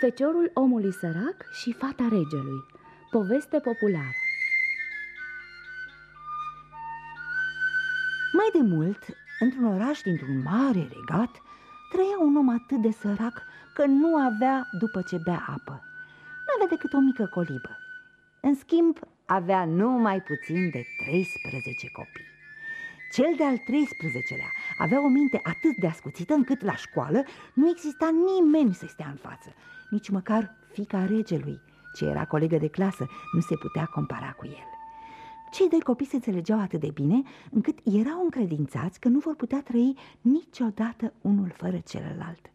Feciorul omului sărac și fata regelui Poveste populară Mai de mult, într-un oraș dintr-un mare regat, trăia un om atât de sărac că nu avea după ce bea apă. Nu avea decât o mică colibă. În schimb, avea numai puțin de 13 copii. Cel de-al 13-lea avea o minte atât de ascuțită încât la școală nu exista nimeni să stea în față, nici măcar fica regelui, ce era colegă de clasă, nu se putea compara cu el. Cei doi copii se înțelegeau atât de bine încât erau încredințați că nu vor putea trăi niciodată unul fără celălalt.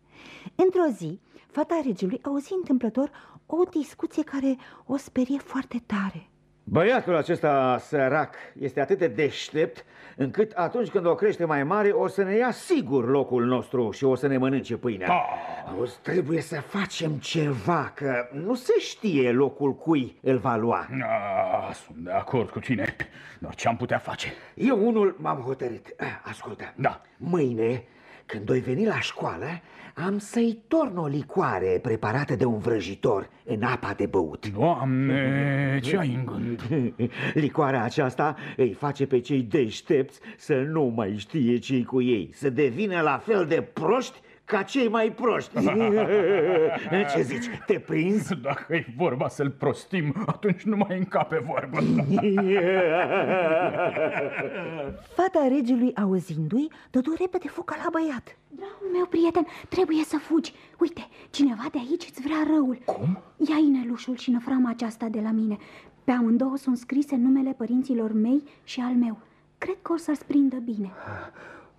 Într-o zi, fata regelui auzi întâmplător o discuție care o sperie foarte tare. Băiatul acesta sărac este atât de deștept încât atunci când o crește mai mare o să ne ia sigur locul nostru și o să ne mănânce pâinea. Ah. Auzi, trebuie să facem ceva, că nu se știe locul cui îl va lua. Ah, sunt de acord cu tine, dar ce am putea face? Eu unul m-am hotărât. Ah, ascultă, da. mâine când voi veni la școală, am să-i torn o licoare preparată de un vrăjitor în apa de băut. Doamne, ce ai în gând? Licoarea aceasta îi face pe cei deștepți să nu mai știe ce cu ei, să devină la fel de proști ca cei mai proști. Ce zici, te prinzi? Dacă e vorba să-l prostim, atunci nu mai încape vorbă. Fata regelui, auzindu-i, dădu repede foca la băiat. Dragul meu prieten, trebuie să fugi. Uite, cineva de aici îți vrea răul. Cum? Ia inelușul și năframa aceasta de la mine. Pe amândouă sunt scrise numele părinților mei și al meu. Cred că o să-ți prindă bine.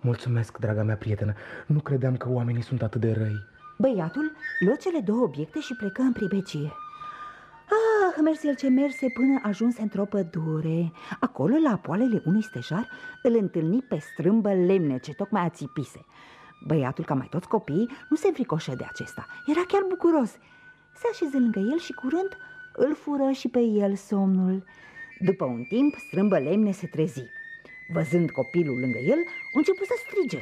Mulțumesc, draga mea prietenă. Nu credeam că oamenii sunt atât de răi. Băiatul luă cele două obiecte și plecă în pribecie. Ah, mersi el ce merse până ajunse într-o pădure. Acolo, la poalele unui stejar, îl întâlni pe strâmbă lemne ce tocmai ațipise. Băiatul, ca mai toți copiii, nu se fricoșă de acesta. Era chiar bucuros. Se așeză lângă el și curând îl fură și pe el somnul. După un timp, strâmbă lemne se trezi. Văzând copilul lângă el, a început să strige.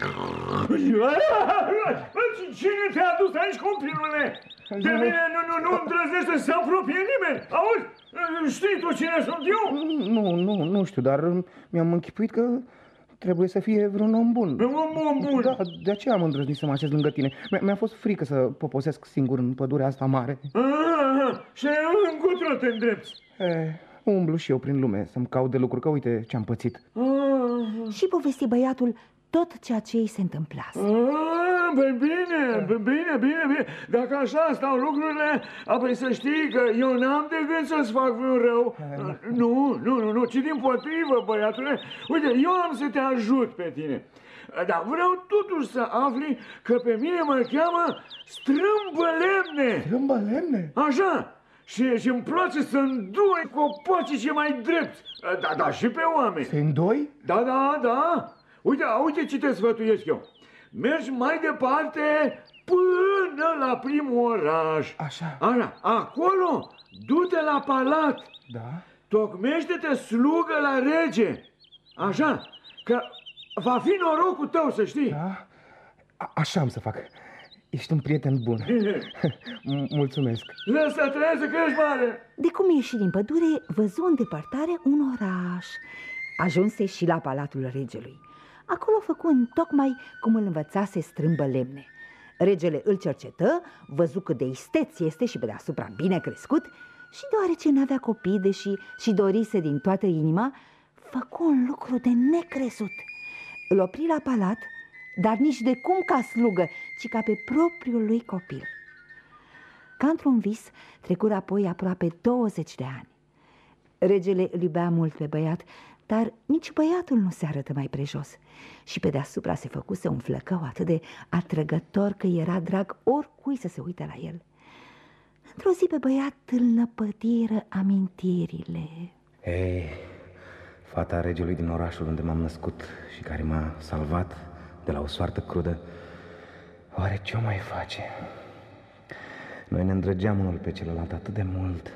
Cine te-a adus aici, copilule? De mine nu, nu, nu îndrăznește să se apropie nimeni. Auzi? Știi tu cine sunt eu? Nu, nu, nu știu, dar mi-am închipuit că trebuie să fie vreun om bun. Un om bun? Da, de aceea am îndrăznit să mă așez lângă tine. Mi-a fost frică să poposesc singur în pădurea asta mare. Aha, și încotro te îndrepți. Eh, umblu și eu prin lume să-mi caut de lucruri, că uite ce-am pățit. Ah. Și povesti băiatul tot ceea ce îi se întâmplase. Ah, bine, bine, bine, bine, bine. Dacă așa stau lucrurile, apoi să știi că eu n-am de gând să-ți fac vreun rău. Nu, nu, nu, nu, ci din potrivă, băiatule. Uite, eu am să te ajut pe tine. Dar vreau totuși să afli că pe mine mă cheamă Strâmbă Lemne. Strâmbă Lemne? Așa. Și, și îmi place să îndoi copacii ce mai drept. Da, da, și pe oameni. Să îndoi? Da, da, da. Uite, uite ce te sfătuiesc eu. Mergi mai departe până la primul oraș. Așa. Așa, acolo, du-te la palat. Da. Tocmește-te slugă la rege. Așa, că va fi norocul tău, să știi. Da? A așa am să fac. Ești un prieten bun. Mulțumesc. Lăsa trăiască că ești mare. De cum ieși din pădure, văzu în depărtare un oraș. Ajunse și la palatul regelui. Acolo făcu tocmai cum îl învățase strâmbă lemne. Regele îl cercetă, văzu cât de isteț este și pe deasupra bine crescut și deoarece n-avea copii, deși și dorise din toată inima, făcu un lucru de necrezut. Îl opri la palat, dar nici de cum ca slugă, ci ca pe propriul lui copil. Ca într-un vis, trecură apoi aproape 20 de ani. Regele îl iubea mult pe băiat, dar nici băiatul nu se arătă mai prejos și pe deasupra se făcuse un flăcău atât de atrăgător că era drag oricui să se uite la el. Într-o zi pe băiat îl năpădiră amintirile. Ei, fata regelui din orașul unde m-am născut și care m-a salvat de la o soartă crudă, oare ce o mai face? Noi ne îndrăgeam unul pe celălalt atât de mult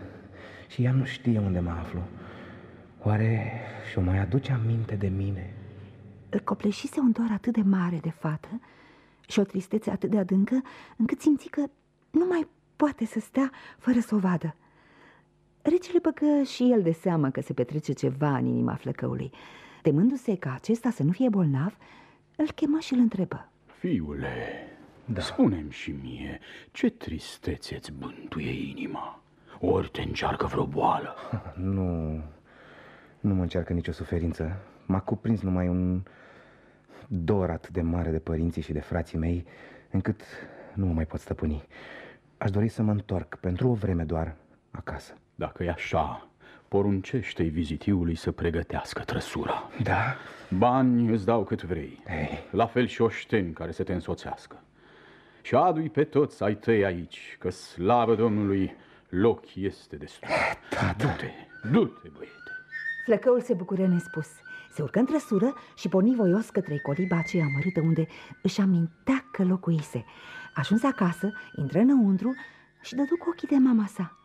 și ea nu știe unde mă aflu. Oare și-o mai aduce aminte de mine? Îl copleșise un dor atât de mare de fată și o tristețe atât de adâncă, încât simți că nu mai poate să stea fără să o vadă. Regele băgă și el de seamă că se petrece ceva în inima flăcăului. Temându-se ca acesta să nu fie bolnav, îl chemă și îl întrebă. Fiule, da. spune-mi și mie, ce tristețe îți bântuie inima? Ori te încearcă vreo boală? Nu, nu mă încearcă nicio suferință. M-a cuprins numai un dor atât de mare de părinții și de frații mei, încât nu mă mai pot stăpâni. Aș dori să mă întorc, pentru o vreme doar, acasă. Dacă e așa, poruncește-i vizitiului să pregătească trăsura. Da? Bani îți dau cât vrei. Ei. La fel și oșteni care să te însoțească. Și adu pe toți ai tăi aici, că slavă Domnului, loc este destul. Du-te, du-te, băiete. Flăcăul se bucură nespus. Se urcă în trăsură și porni voios către coliba aceea amărâtă unde își amintea că locuise. Ajuns acasă, intră înăuntru și dădu cu ochii de mama sa.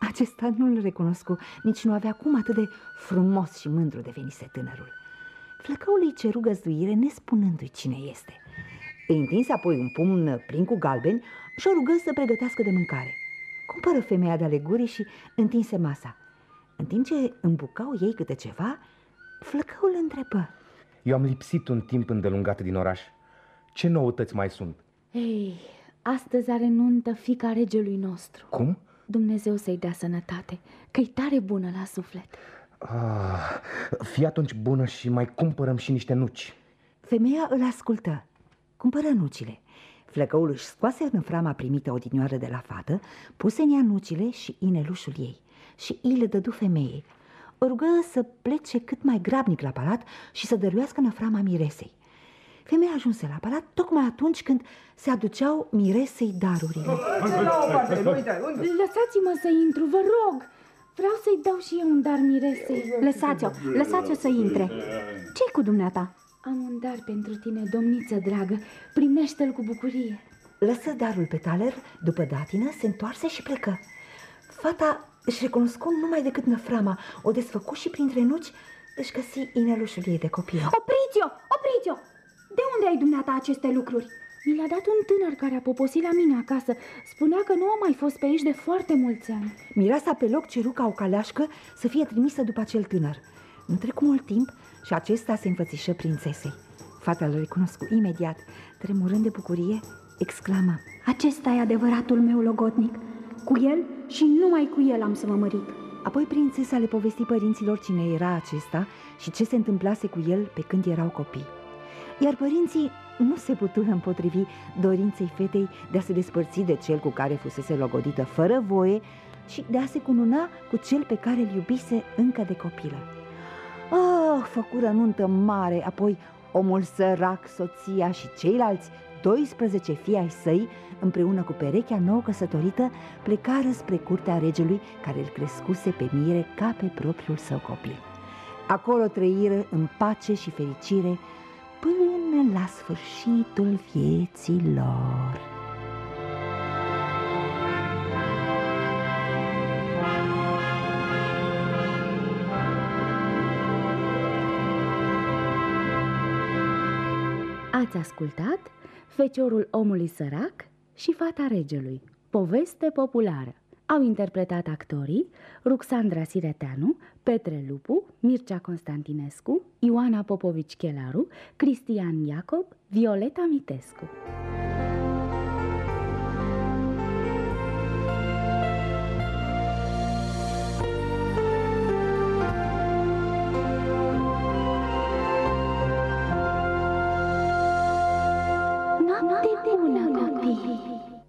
Acesta nu-l recunoscu, nici nu avea cum atât de frumos și mândru devenise tânărul. Flăcăul îi ceru găzduire nespunându-i cine este. Îi întinse apoi un pumn plin cu galbeni și o rugă să pregătească de mâncare. Cumpără femeia de aleguri și întinse masa. În timp ce îmbucau ei câte ceva, flăcăul întrebă. Eu am lipsit un timp îndelungat din oraș. Ce noutăți mai sunt? Ei, astăzi are nuntă fica regelui nostru. Cum? Dumnezeu să-i dea sănătate, că-i tare bună la suflet. Ah, fii atunci bună și mai cumpărăm și niște nuci. Femeia îl ascultă. Cumpără nucile. Flăcăul își scoase în frama primită odinioară de la fată, puse în ea nucile și inelușul ei și îi le dădu femeii. O rugă să plece cât mai grabnic la palat și să dăruiască în frama miresei. Femeia ajunse la palat tocmai atunci când se aduceau miresei darurile. Lăsați-mă să intru, vă rog! Vreau să-i dau și eu un dar miresei. Lăsați-o, lăsați-o să intre. ce cu dumneata? Am un dar pentru tine, domniță dragă. Primește-l cu bucurie. Lăsă darul pe taler, după datină, se întoarse și plecă. Fata își recunoscu numai decât năframa, o desfăcu și printre nuci își găsi inelușul ei de copil. Opriți-o, opriți-o! De unde ai dumneata aceste lucruri? Mi l-a dat un tânăr care a poposit la mine acasă. Spunea că nu a mai fost pe aici de foarte mulți ani. Mireasa pe loc ceru ca o caleașcă să fie trimisă după acel tânăr. Nu trecu mult timp și acesta se înfățișă prințesei. Fata îl recunoscu imediat, tremurând de bucurie, exclamă. Acesta e adevăratul meu logotnic. Cu el și numai cu el am să mă mărit. Apoi prințesa le povesti părinților cine era acesta și ce se întâmplase cu el pe când erau copii. Iar părinții nu se putură împotrivi dorinței fetei de a se despărți de cel cu care fusese logodită fără voie și de a se cununa cu cel pe care îl iubise încă de copilă. Ah, făcură nuntă mare, apoi omul sărac, soția și ceilalți 12 fii ai săi, împreună cu perechea nouă căsătorită, plecară spre curtea regelui care îl crescuse pe mire ca pe propriul său copil. Acolo trăiră în pace și fericire până la sfârșitul vieții lor. Ați ascultat Feciorul omului sărac și Fata regelui, poveste populară. Au interpretat actorii Ruxandra Sireteanu, Petre Lupu, Mircea Constantinescu, Ioana Popovici Chelaru, Cristian Iacob, Violeta Mitescu. Noapte bună, copii!